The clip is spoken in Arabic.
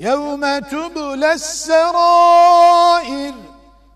يوم تبلى السرائر